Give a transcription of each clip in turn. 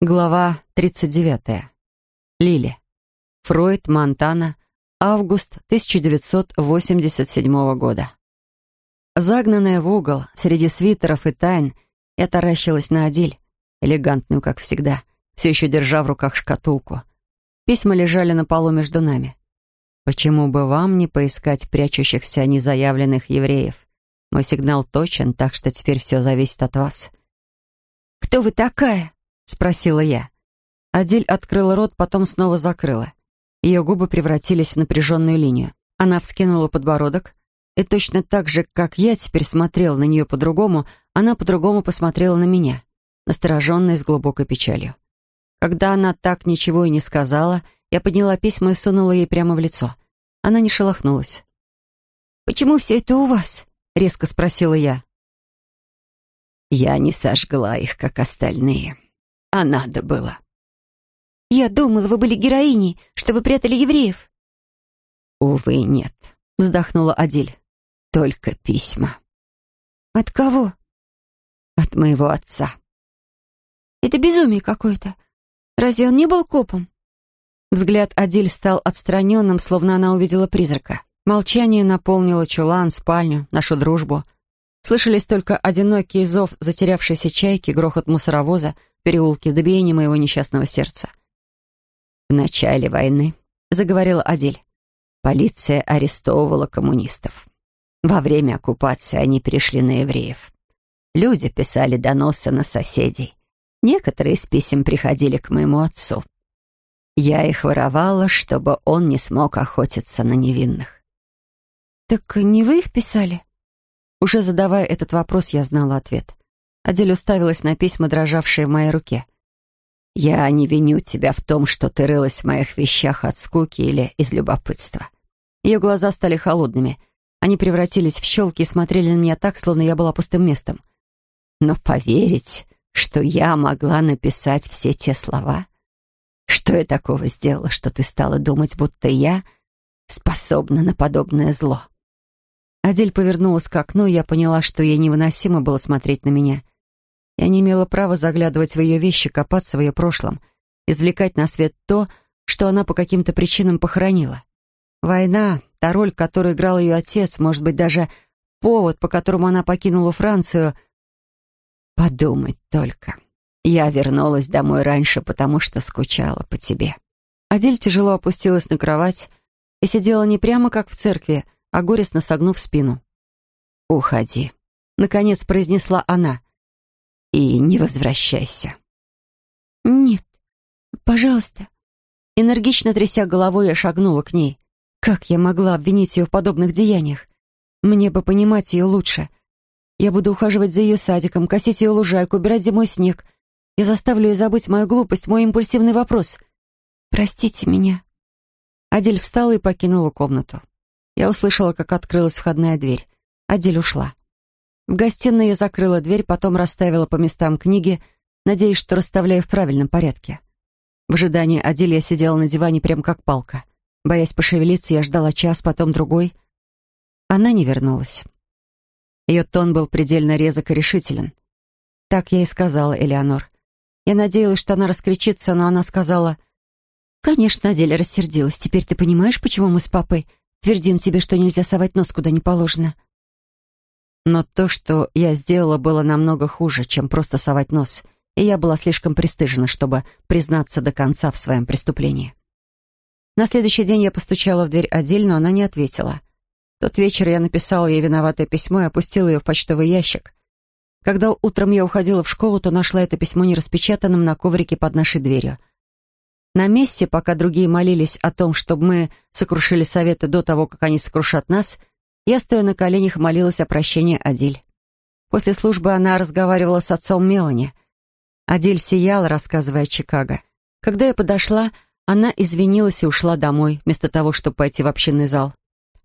Глава 39. Лили. Фройд, Монтана. Август 1987 года. Загнанная в угол, среди свитеров и тайн, я таращилась на Адиль, элегантную, как всегда, все еще держа в руках шкатулку. Письма лежали на полу между нами. Почему бы вам не поискать прячущихся незаявленных евреев? Мой сигнал точен, так что теперь все зависит от вас. «Кто вы такая?» — спросила я. Адиль открыла рот, потом снова закрыла. Ее губы превратились в напряженную линию. Она вскинула подбородок, и точно так же, как я теперь смотрела на нее по-другому, она по-другому посмотрела на меня, настороженная с глубокой печалью. Когда она так ничего и не сказала, я подняла письма и сунула ей прямо в лицо. Она не шелохнулась. «Почему все это у вас?» — резко спросила я. «Я не сожгла их, как остальные. А надо было». «Я думала, вы были героиней, что вы прятали евреев». «Увы, нет», — вздохнула Адиль. «Только письма». «От кого?» «От моего отца». «Это безумие какое-то. Разве он не был копом?» Взгляд Адиль стал отстраненным, словно она увидела призрака. Молчание наполнило чулан, спальню, нашу дружбу. Слышались только одинокий зов затерявшейся чайки, грохот мусоровоза, переулки, добиение моего несчастного сердца. В начале войны, заговорила Адель, полиция арестовывала коммунистов. Во время оккупации они перешли на евреев. Люди писали доносы на соседей. Некоторые из писем приходили к моему отцу. Я их воровала, чтобы он не смог охотиться на невинных. «Так не вы их писали?» Уже задавая этот вопрос, я знала ответ. Адель уставилась на письма, дрожавшие в моей руке. Я не виню тебя в том, что ты рылась в моих вещах от скуки или из любопытства. Ее глаза стали холодными. Они превратились в щелки и смотрели на меня так, словно я была пустым местом. Но поверить, что я могла написать все те слова? Что я такого сделала, что ты стала думать, будто я способна на подобное зло? Адель повернулась к окну, и я поняла, что ей невыносимо было смотреть на меня — я не имела права заглядывать в ее вещи, копаться в ее прошлом, извлекать на свет то, что она по каким-то причинам похоронила. Война, та роль, которую играл ее отец, может быть, даже повод, по которому она покинула Францию. Подумать только. Я вернулась домой раньше, потому что скучала по тебе. Адель тяжело опустилась на кровать и сидела не прямо, как в церкви, а горестно согнув спину. «Уходи», — наконец произнесла она и не возвращайся». «Нет, пожалуйста». Энергично тряся головой, я шагнула к ней. Как я могла обвинить ее в подобных деяниях? Мне бы понимать ее лучше. Я буду ухаживать за ее садиком, косить ее лужайку, убирать зимой снег. Я заставлю ее забыть мою глупость, мой импульсивный вопрос. «Простите меня». Адель встала и покинула комнату. Я услышала, как открылась входная дверь. Адель ушла. В гостиной я закрыла дверь, потом расставила по местам книги, надеясь, что расставляю в правильном порядке. В ожидании Адель я сидела на диване прям как палка. Боясь пошевелиться, я ждала час, потом другой. Она не вернулась. Ее тон был предельно резок и решителен. Так я и сказала Элеонор. Я надеялась, что она раскричится, но она сказала... «Конечно, Адель рассердилась. Теперь ты понимаешь, почему мы с папой твердим тебе, что нельзя совать нос куда не положено?» Но то, что я сделала, было намного хуже, чем просто совать нос, и я была слишком пристыжена, чтобы признаться до конца в своем преступлении. На следующий день я постучала в дверь Адель, но она не ответила. тот вечер я написала ей виноватое письмо и опустила ее в почтовый ящик. Когда утром я уходила в школу, то нашла это письмо нераспечатанным на коврике под нашей дверью. На месте, пока другие молились о том, чтобы мы сокрушили советы до того, как они сокрушат нас — я, стоя на коленях, молилась о прощении Адиль. После службы она разговаривала с отцом Мелани. Адиль сияла, рассказывая о Чикаго. Когда я подошла, она извинилась и ушла домой, вместо того, чтобы пойти в общинный зал.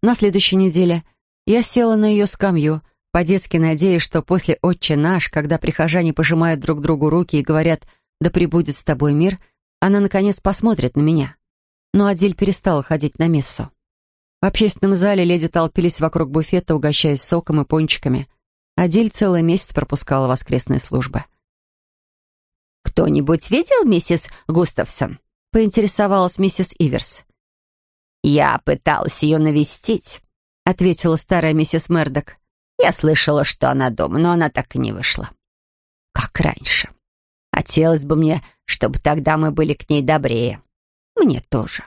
На следующей неделе я села на ее скамью, по-детски надеясь, что после «Отче наш», когда прихожане пожимают друг другу руки и говорят «Да пребудет с тобой мир», она, наконец, посмотрит на меня. Но Адиль перестала ходить на мессу. В общественном зале леди толпились вокруг буфета, угощаясь соком и пончиками. Адиль целый месяц пропускала воскресные службы. «Кто-нибудь видел миссис Густавсон?» — поинтересовалась миссис Иверс. «Я пыталась ее навестить», — ответила старая миссис Мердок. «Я слышала, что она дома, но она так и не вышла. Как раньше. Хотелось бы мне, чтобы тогда мы были к ней добрее. Мне тоже.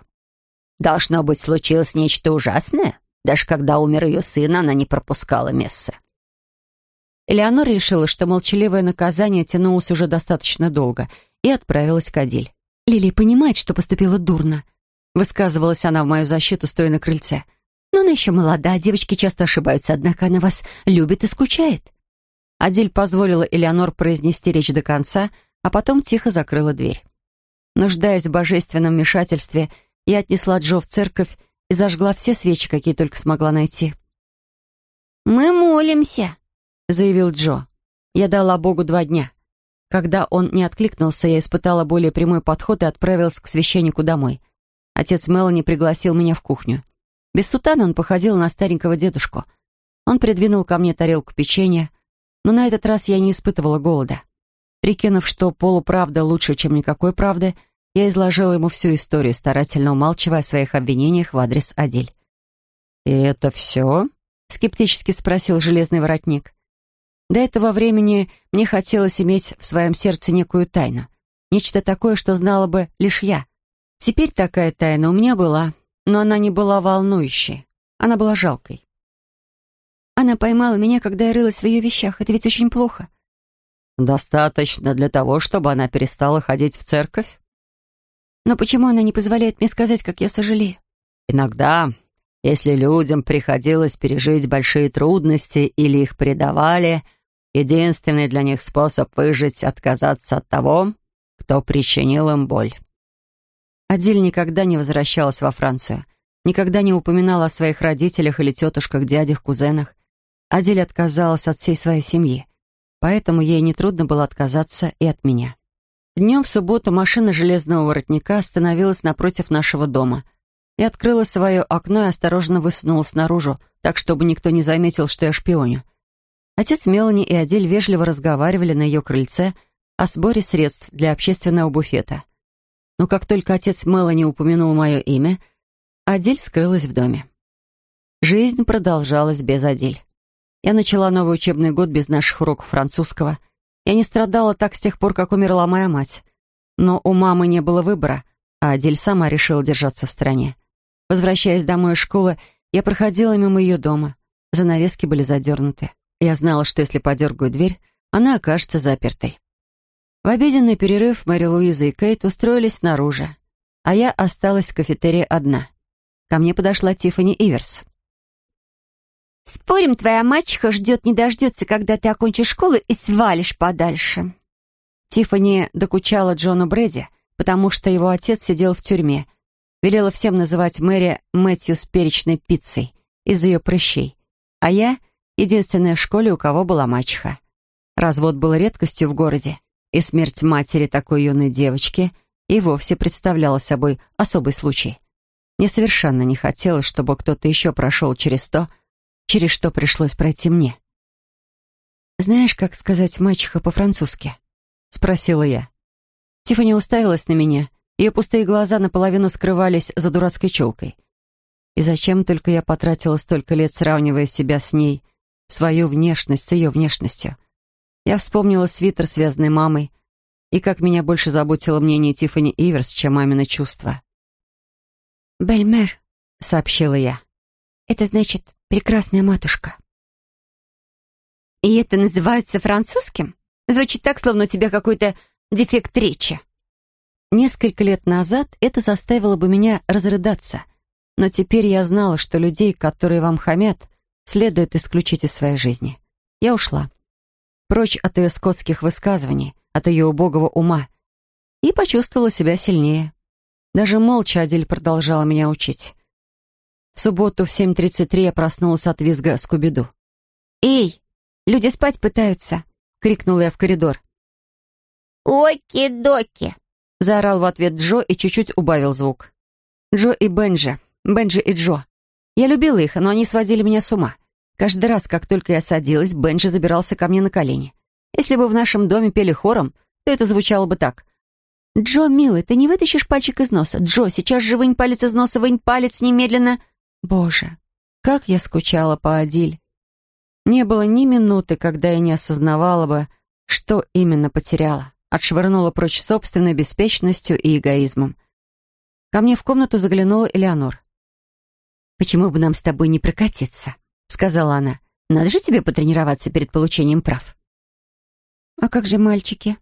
Должно быть, случилось нечто ужасное. Даже когда умер ее сын, она не пропускала мессы». Элеонора решила, что молчаливое наказание тянулось уже достаточно долго, и отправилась к Адиль. «Лили понимает, что поступила дурно», — высказывалась она в мою защиту, стоя на крыльце. «Но она еще молода, девочки часто ошибаются, однако она вас любит и скучает». Адиль позволила Элеонор произнести речь до конца, а потом тихо закрыла дверь. Нуждаясь в божественном вмешательстве, я отнесла Джо в церковь и зажгла все свечи, какие только смогла найти. «Мы молимся», — заявил Джо. Я дала Богу два дня. Когда он не откликнулся, я испытала более прямой подход и отправилась к священнику домой. Отец Мелани пригласил меня в кухню. Без сутана он походил на старенького дедушку. Он придвинул ко мне тарелку печенья, но на этот раз я не испытывала голода. Прикинув, что полуправда лучше, чем никакой правды, я изложила ему всю историю, старательно умалчивая о своих обвинениях в адрес Адель. «И это все?» — скептически спросил железный воротник. До этого времени мне хотелось иметь в своем сердце некую тайну. Нечто такое, что знала бы лишь я. Теперь такая тайна у меня была, но она не была волнующей. Она была жалкой. Она поймала меня, когда я рылась в ее вещах. Это ведь очень плохо. Достаточно для того, чтобы она перестала ходить в церковь? Но почему она не позволяет мне сказать, как я сожалею? Иногда, если людям приходилось пережить большие трудности или их предавали, Единственный для них способ выжить — отказаться от того, кто причинил им боль. Адиль никогда не возвращалась во Францию, никогда не упоминала о своих родителях или тетушках, дядях, кузенах. Адиль отказалась от всей своей семьи, поэтому ей нетрудно было отказаться и от меня. Днем в субботу машина железного воротника остановилась напротив нашего дома. Я открыла свое окно и осторожно высунулась наружу, так, чтобы никто не заметил, что я шпионю. Отец Мелани и Адель вежливо разговаривали на ее крыльце о сборе средств для общественного буфета. Но как только отец Мелани упомянул мое имя, Адель скрылась в доме. Жизнь продолжалась без Адель. Я начала новый учебный год без наших уроков французского. Я не страдала так с тех пор, как умерла моя мать. Но у мамы не было выбора, а Адель сама решила держаться в стороне. Возвращаясь домой из школы, я проходила мимо ее дома. Занавески были задернуты. Я знала, что если подергаю дверь, она окажется запертой. В обеденный перерыв Мэри Луиза и Кейт устроились снаружи, а я осталась в кафетерии одна. Ко мне подошла Тиффани Иверс. «Спорим, твоя мачеха ждет не дождется, когда ты окончишь школу и свалишь подальше». Тиффани докучала Джону Брэди, потому что его отец сидел в тюрьме. Велела всем называть Мэри Мэтью с перечной пиццей из-за ее прыщей. А я — единственная в школе, у кого была мачеха. Развод был редкостью в городе, и смерть матери такой юной девочки и вовсе представляла собой особый случай. Мне совершенно не хотелось, чтобы кто-то еще прошел через то, через что пришлось пройти мне. «Знаешь, как сказать «мачеха» по-французски?» — спросила я. Тиффани уставилась на меня, ее пустые глаза наполовину скрывались за дурацкой челкой. И зачем только я потратила столько лет, сравнивая себя с ней, свою внешность с ее внешностью. Я вспомнила свитер, связанный мамой, и как меня больше заботило мнение Тиффани Иверс, чем мамины чувства. «Бельмер», — сообщила я. «Это значит «прекрасная матушка». «И это называется французским? Звучит так, словно у тебя какой-то дефект речи». Несколько лет назад это заставило бы меня разрыдаться, но теперь я знала, что людей, которые вам хамят, следует исключить из своей жизни. Я ушла. Прочь от ее скотских высказываний, от ее убогого ума. И почувствовала себя сильнее. Даже молча Адель продолжала меня учить. В субботу в 7.33 я проснулась от визга Скуби-Ду. «Эй, люди спать пытаются!» — крикнула я в коридор. «Оки-доки!» — заорал в ответ Джо и чуть-чуть убавил звук. Джо и Бенджи, Бенджи и Джо. Я любила их, но они сводили меня с ума. Каждый раз, как только я садилась, Бенджи забирался ко мне на колени. Если бы в нашем доме пели хором, то это звучало бы так. «Джо, милый, ты не вытащишь пальчик из носа? Джо, сейчас же вынь палец из носа, вынь палец немедленно!» Боже, как я скучала по Адиль. Не было ни минуты, когда я не осознавала бы, что именно потеряла. Отшвырнула прочь собственной беспечностью и эгоизмом. Ко мне в комнату заглянула Элеонор. «Почему бы нам с тобой не прокатиться?» — сказала она. «Надо же тебе потренироваться перед получением прав». «А как же мальчики?»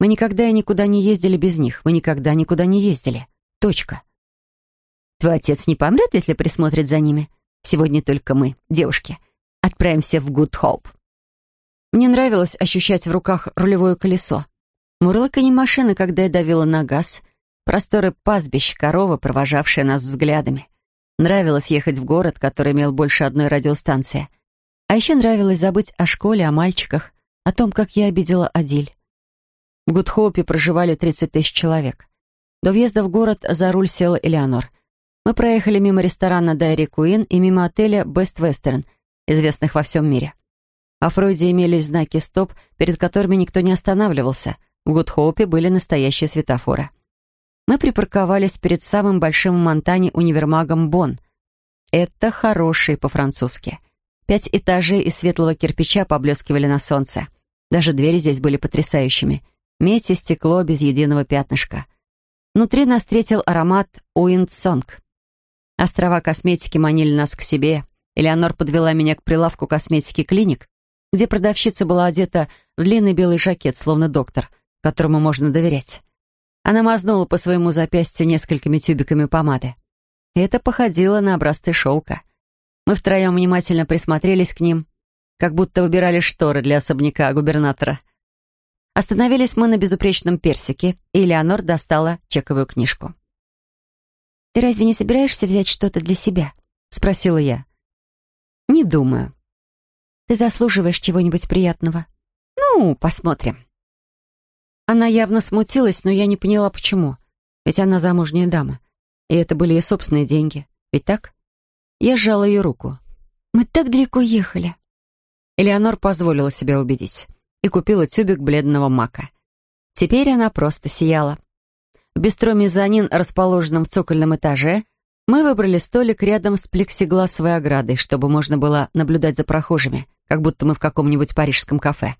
«Мы никогда и никуда не ездили без них. Мы никогда никуда не ездили. Точка». «Твой отец не помрет, если присмотрит за ними? Сегодня только мы, девушки, отправимся в Гуд Хоуп». Мне нравилось ощущать в руках рулевое колесо. Мурлыканье машины, когда я давила на газ — Просторы пастбищ, корова, провожавшая нас взглядами. Нравилось ехать в город, который имел больше одной радиостанции. А еще нравилось забыть о школе, о мальчиках, о том, как я обидела Адиль. В Гудхоупе проживали 30 тысяч человек. До въезда в город за руль села Элеонор. Мы проехали мимо ресторана Dairy Queen и мимо отеля Best Western, известных во всем мире. Во Фройде имелись знаки «Стоп», перед которыми никто не останавливался. В Гудхоупе были настоящие светофоры мы припарковались перед самым большим в Монтане универмагом «Bon». Это хороший по-французски. Пять этажей из светлого кирпича поблескивали на солнце. Даже двери здесь были потрясающими. Медь и стекло без единого пятнышка. Внутри нас встретил аромат Wind Song. Острова косметики манили нас к себе. Элеонор подвела меня к прилавку косметики Clinique, где продавщица была одета в длинный белый жакет, словно доктор, которому можно доверять. Она мазнула по своему запястью несколькими тюбиками помады. Это походило на образцы шелка. Мы втроем внимательно присмотрелись к ним, как будто выбирали шторы для особняка губернатора. Остановились мы на безупречном персике, и Леонор достала чековую книжку. «Ты разве не собираешься взять что-то для себя?» — спросила я. «Не думаю». «Ты заслуживаешь чего-нибудь приятного». «Ну, посмотрим». Она явно смутилась, но я не поняла, почему. Ведь она замужняя дама. И это были ее собственные деньги. Ведь так? Я сжала ее руку. «Мы так далеко ехали». Элеонор позволила себя убедить и купила тюбик бледного мака. Теперь она просто сияла. В бистро «Мезонин», расположенном в цокольном этаже, мы выбрали столик рядом с плексигласовой оградой, чтобы можно было наблюдать за прохожими, как будто мы в каком-нибудь парижском кафе.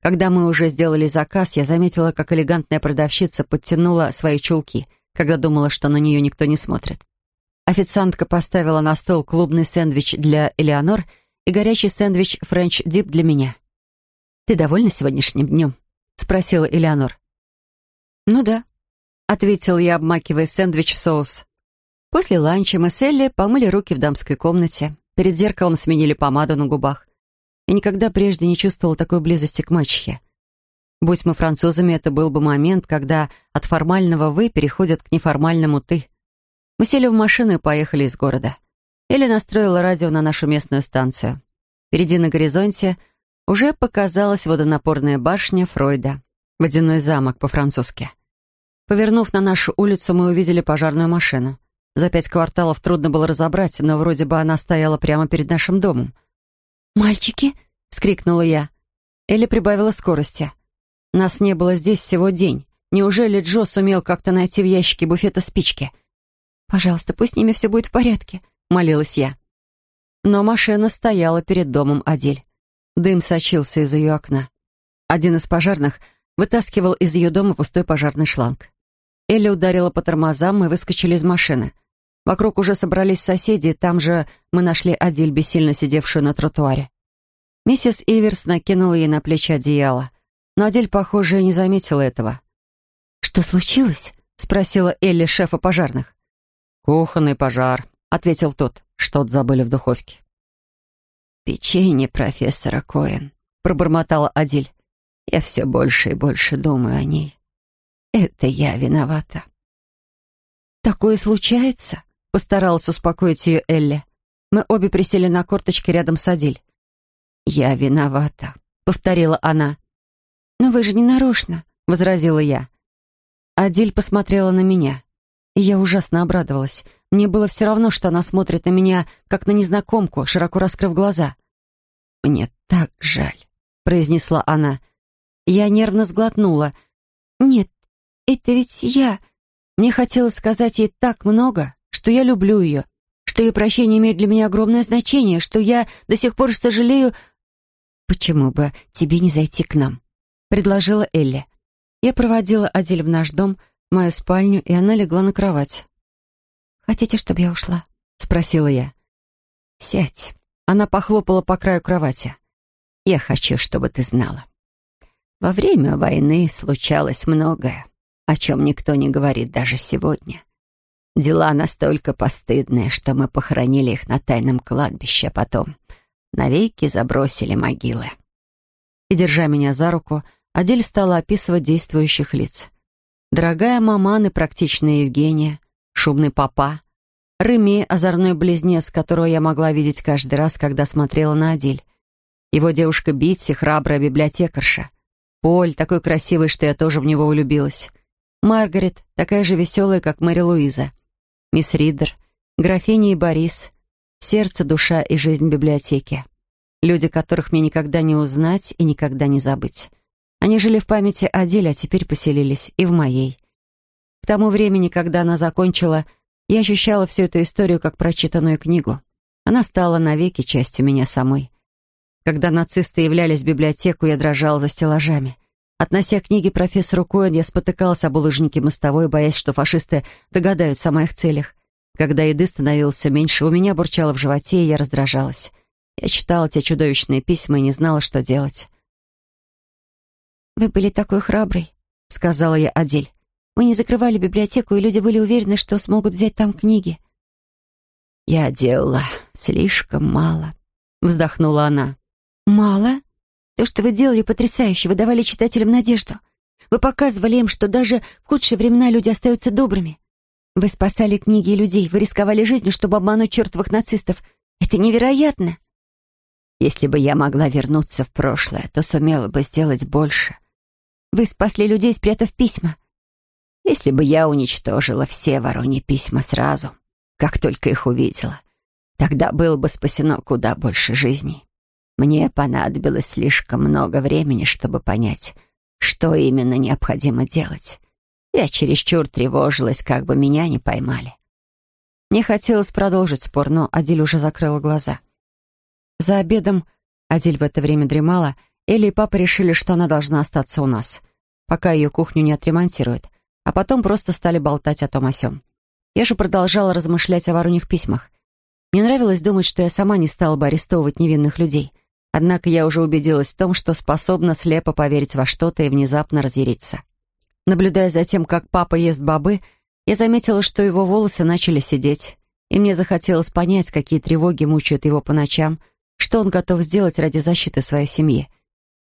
Когда мы уже сделали заказ, я заметила, как элегантная продавщица подтянула свои чулки, когда думала, что на нее никто не смотрит. Официантка поставила на стол клубный сэндвич для Элеонор и горячий сэндвич «Френч Дип» для меня. «Ты довольна сегодняшним днем?» — спросила Элеонор. «Ну да», — ответил я, обмакивая сэндвич в соус. После ланча мы с Элли помыли руки в дамской комнате. Перед зеркалом сменили помаду на губах. Я никогда прежде не чувствовала такой близости к мачехе. Будь мы французами, это был бы момент, когда от формального «вы» переходят к неформальному «ты». Мы сели в машину и поехали из города. Элли настроила радио на нашу местную станцию. Впереди на горизонте уже показалась водонапорная башня Фройда. Водяной замок по-французски. Повернув на нашу улицу, мы увидели пожарную машину. За пять кварталов трудно было разобрать, но вроде бы она стояла прямо перед нашим домом. «Мальчики!» — вскрикнула я. Элли прибавила скорости. Нас не было здесь всего день. Неужели Джо сумел как-то найти в ящике буфета спички? «Пожалуйста, пусть с ними все будет в порядке», — молилась я. Но машина стояла перед домом Адель. Дым сочился из ее окна. Один из пожарных вытаскивал из ее дома пустой пожарный шланг. Элли ударила по тормозам, мы выскочили из машины. Вокруг уже собрались соседи, там же мы нашли Адиль, бессильно сидевшую на тротуаре. Миссис Иверс накинула ей на плечи одеяло, но Адель, похоже, не заметила этого. «Что случилось?» — спросила Элли шефа пожарных. «Кухонный пожар», — ответил тот. «Что-то забыли в духовке». «Печенье профессора Коэн», — пробормотала Адиль. «Я все больше и больше думаю о ней. Это я виновата». «Такое случается?» Постаралась успокоить ее Элли. Мы обе присели на корточки рядом с Адиль. «Я виновата», — повторила она. «Но вы же не нарочно», — возразила я. Адиль посмотрела на меня, и я ужасно обрадовалась. Мне было все равно, что она смотрит на меня, как на незнакомку, широко раскрыв глаза. «Мне так жаль», — произнесла она. Я нервно сглотнула. «Нет, это ведь я...» Мне хотелось сказать ей так много, что я люблю ее, что ее прощение имеет для меня огромное значение, что я до сих пор сожалею... «Почему бы тебе не зайти к нам?» — предложила Элли. Я проводила Адель в наш дом, в мою спальню, и она легла на кровать. «Хотите, чтобы я ушла?» — спросила я. «Сядь». Она похлопала по краю кровати. «Я хочу, чтобы ты знала. Во время войны случалось многое, о чем никто не говорит даже сегодня. Дела настолько постыдные, что мы похоронили их на тайном кладбище, а потом навеки забросили могилы. И, держа меня за руку, Адель стала описывать действующих лиц. Дорогая маман и практичная Евгения, шумный папа, Реми, озорной близнец, которого я могла видеть каждый раз, когда смотрела на Адель. Его девушка Битти, храбрая библиотекарша. Поль, такой красивый, что я тоже в него влюбилась. Маргарет, такая же веселая, как Мэри Луиза мисс Ридер, графиня и Борис, сердце, душа и жизнь библиотеки. Люди, которых мне никогда не узнать и никогда не забыть. Они жили в памяти о а теперь поселились и в моей. К тому времени, когда она закончила, я ощущала всю эту историю как прочитанную книгу. Она стала навеки частью меня самой. Когда нацисты являлись в библиотеку, я дрожала за стеллажами. Относя книги профессору Коэн, я спотыкалась об булыжнике мостовой, боясь, что фашисты догадаются о моих целях. Когда еды становилось все меньше, у меня бурчало в животе, и я раздражалась. Я читала те чудовищные письма и не знала, что делать. «Вы были такой храбрый», — сказала я Адель. «Мы не закрывали библиотеку, и люди были уверены, что смогут взять там книги». «Я делала слишком мало», — вздохнула она. «Мало?» То, что вы делали, потрясающе. Вы давали читателям надежду. Вы показывали им, что даже в худшие времена люди остаются добрыми. Вы спасали книги и людей. Вы рисковали жизнью, чтобы обмануть чертовых нацистов. Это невероятно. Если бы я могла вернуться в прошлое, то сумела бы сделать больше. Вы спасли людей, спрятав письма. Если бы я уничтожила все вороньи письма сразу, как только их увидела, тогда было бы спасено куда больше жизней. Мне понадобилось слишком много времени, чтобы понять, что именно необходимо делать. Я чересчур тревожилась, как бы меня не поймали. Мне хотелось продолжить спор, но Адиль уже закрыла глаза. За обедом, Адиль в это время дремала, Элли и папа решили, что она должна остаться у нас, пока ее кухню не отремонтируют, а потом просто стали болтать о том о сём. Я же продолжала размышлять о вороньих письмах. Мне нравилось думать, что я сама не стала бы арестовывать невинных людей — Однако я уже убедилась в том, что способна слепо поверить во что-то и внезапно разъяриться. Наблюдая за тем, как папа ест бобы, я заметила, что его волосы начали сидеть, и мне захотелось понять, какие тревоги мучают его по ночам, что он готов сделать ради защиты своей семьи.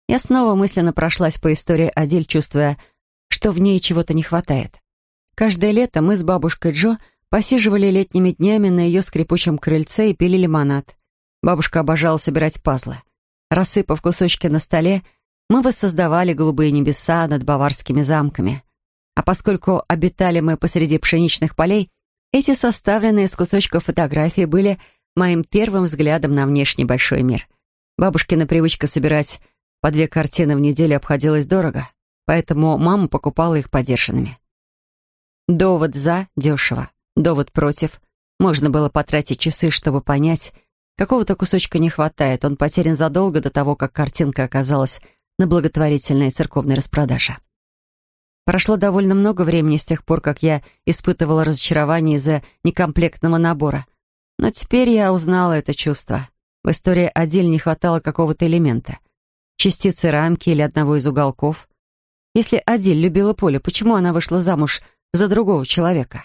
Я снова мысленно прошлась по истории Адель, чувствуя, что в ней чего-то не хватает. Каждое лето мы с бабушкой Джо посиживали летними днями на ее скрипучем крыльце и пили лимонад. Бабушка обожала собирать пазлы. Рассыпав кусочки на столе, мы воссоздавали голубые небеса над баварскими замками. А поскольку обитали мы посреди пшеничных полей, эти составленные из кусочков фотографии были моим первым взглядом на внешний большой мир. Бабушкина привычка собирать по две картины в неделю обходилась дорого, поэтому мама покупала их подержанными. Довод «за» — дешево, довод «против» — можно было потратить часы, чтобы понять, Какого-то кусочка не хватает, он потерян задолго до того, как картинка оказалась на благотворительной церковной распродаже. Прошло довольно много времени с тех пор, как я испытывала разочарование из-за некомплектного набора. Но теперь я узнала это чувство. В истории Адель не хватало какого-то элемента. Частицы рамки или одного из уголков. Если Адель любила поле, почему она вышла замуж за другого человека?